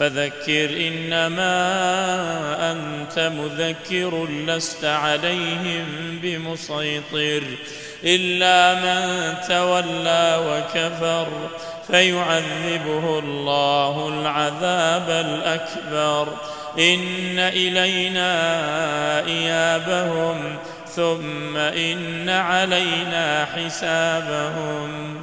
فذكر إنما أنت مذكر لست عليهم بمسيطر إلا من تولى وكفر فيعذبه الله العذاب الأكبر إن إلينا إيابهم ثم إن علينا حسابهم